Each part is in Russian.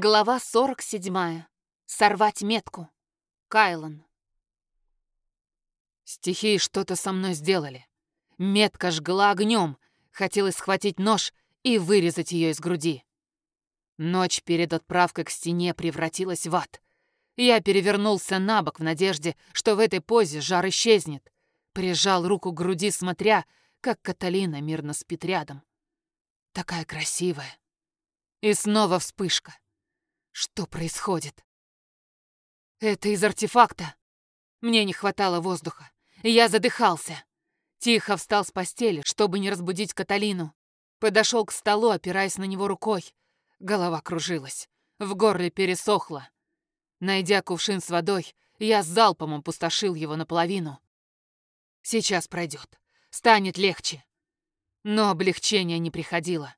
Глава 47. Сорвать метку. Кайлан. Стихии что-то со мной сделали. Метка жгла огнем. Хотелось схватить нож и вырезать ее из груди. Ночь перед отправкой к стене превратилась в ад. Я перевернулся на бок в надежде, что в этой позе жар исчезнет. Прижал руку к груди, смотря, как Каталина мирно спит рядом. Такая красивая. И снова вспышка. Что происходит? Это из артефакта. Мне не хватало воздуха. Я задыхался. Тихо встал с постели, чтобы не разбудить Каталину. Подошел к столу, опираясь на него рукой. Голова кружилась. В горле пересохло. Найдя кувшин с водой, я залпом опустошил его наполовину. Сейчас пройдет. Станет легче. Но облегчение не приходило.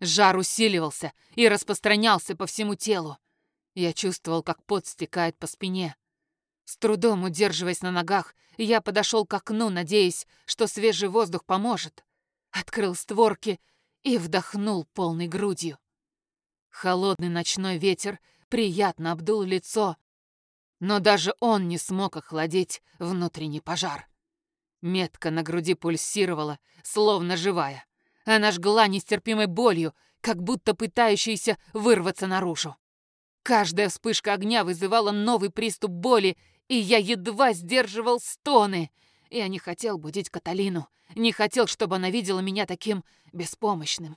Жар усиливался и распространялся по всему телу. Я чувствовал, как пот стекает по спине. С трудом удерживаясь на ногах, я подошел к окну, надеясь, что свежий воздух поможет. Открыл створки и вдохнул полной грудью. Холодный ночной ветер приятно обдул лицо, но даже он не смог охладить внутренний пожар. Метка на груди пульсировала, словно живая. Она жгла нестерпимой болью, как будто пытающейся вырваться наружу. Каждая вспышка огня вызывала новый приступ боли, и я едва сдерживал стоны. Я не хотел будить Каталину, не хотел, чтобы она видела меня таким беспомощным.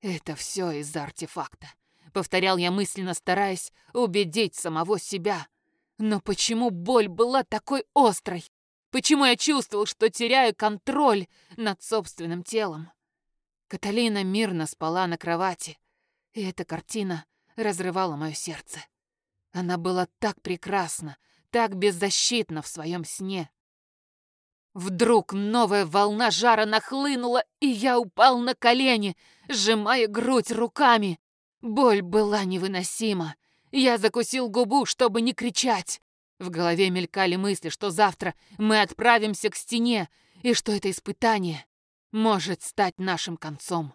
Это все из-за артефакта. Повторял я мысленно, стараясь убедить самого себя. Но почему боль была такой острой? Почему я чувствовал, что теряю контроль над собственным телом? Каталина мирно спала на кровати, и эта картина разрывала мое сердце. Она была так прекрасна, так беззащитна в своем сне. Вдруг новая волна жара нахлынула, и я упал на колени, сжимая грудь руками. Боль была невыносима. Я закусил губу, чтобы не кричать. В голове мелькали мысли, что завтра мы отправимся к стене, и что это испытание может стать нашим концом.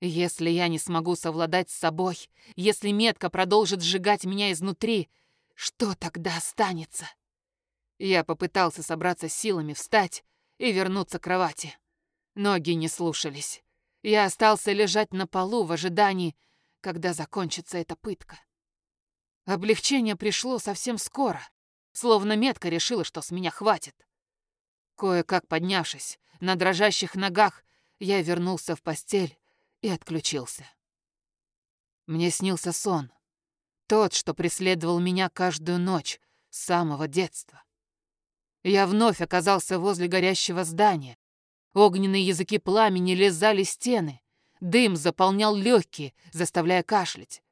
Если я не смогу совладать с собой, если метка продолжит сжигать меня изнутри, что тогда останется? Я попытался собраться силами, встать и вернуться к кровати. Ноги не слушались. Я остался лежать на полу в ожидании, когда закончится эта пытка. Облегчение пришло совсем скоро, словно метка решила, что с меня хватит. Кое-как поднявшись, на дрожащих ногах я вернулся в постель и отключился. Мне снился сон. Тот, что преследовал меня каждую ночь с самого детства. Я вновь оказался возле горящего здания. Огненные языки пламени лизали стены. Дым заполнял легкие, заставляя кашлять.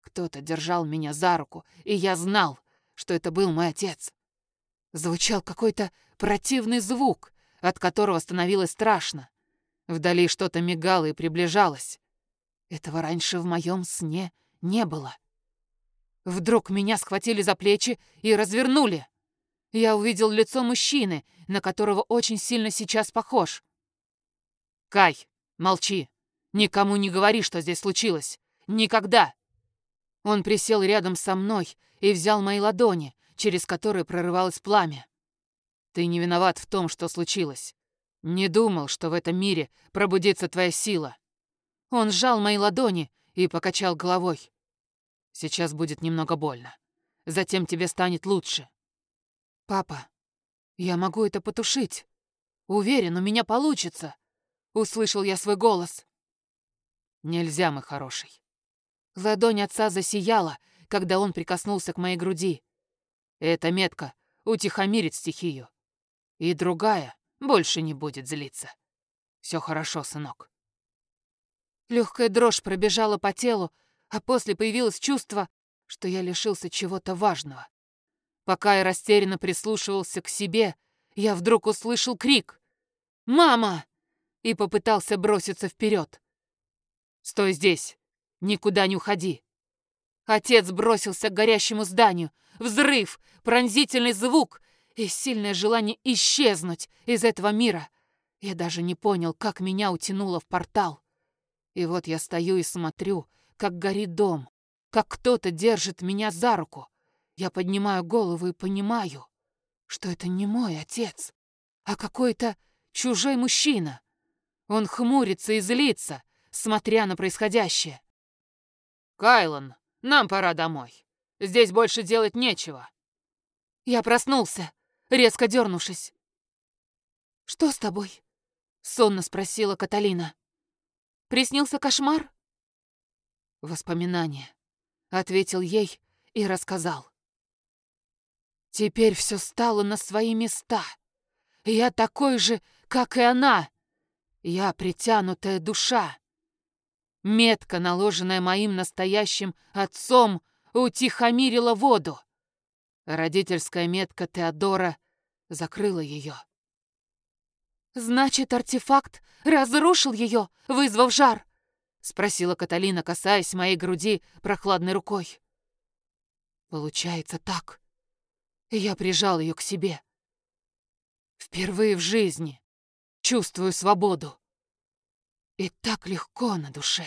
Кто-то держал меня за руку, и я знал, что это был мой отец. Звучал какой-то противный звук, от которого становилось страшно. Вдали что-то мигало и приближалось. Этого раньше в моем сне не было. Вдруг меня схватили за плечи и развернули. Я увидел лицо мужчины, на которого очень сильно сейчас похож. «Кай, молчи. Никому не говори, что здесь случилось. Никогда!» Он присел рядом со мной и взял мои ладони, через которые прорывалось пламя. Ты не виноват в том, что случилось. Не думал, что в этом мире пробудится твоя сила. Он сжал мои ладони и покачал головой. Сейчас будет немного больно. Затем тебе станет лучше. Папа, я могу это потушить. Уверен, у меня получится. Услышал я свой голос. Нельзя, мой хороший. Ладонь отца засияла, когда он прикоснулся к моей груди. Эта метка утихомирит стихию. И другая больше не будет злиться. Все хорошо, сынок. Легкая дрожь пробежала по телу, а после появилось чувство, что я лишился чего-то важного. Пока я растерянно прислушивался к себе, я вдруг услышал крик «Мама!» и попытался броситься вперед. «Стой здесь! Никуда не уходи!» Отец бросился к горящему зданию. Взрыв, пронзительный звук, и сильное желание исчезнуть из этого мира. Я даже не понял, как меня утянуло в портал. И вот я стою и смотрю, как горит дом. как кто-то держит меня за руку. Я поднимаю голову и понимаю, что это не мой отец, а какой-то чужой мужчина. Он хмурится и злится, смотря на происходящее. «Кайлан, нам пора домой. Здесь больше делать нечего». Я проснулся, резко дернувшись. «Что с тобой?» — сонно спросила Каталина. «Приснился кошмар?» «Воспоминания», — ответил ей и рассказал. Теперь все стало на свои места. Я такой же, как и она. Я притянутая душа. Метка, наложенная моим настоящим отцом, утихомирила воду. Родительская метка Теодора закрыла ее. «Значит, артефакт разрушил ее, вызвав жар?» — спросила Каталина, касаясь моей груди прохладной рукой. «Получается так». Я прижал ее к себе. Впервые в жизни чувствую свободу. И так легко на душе.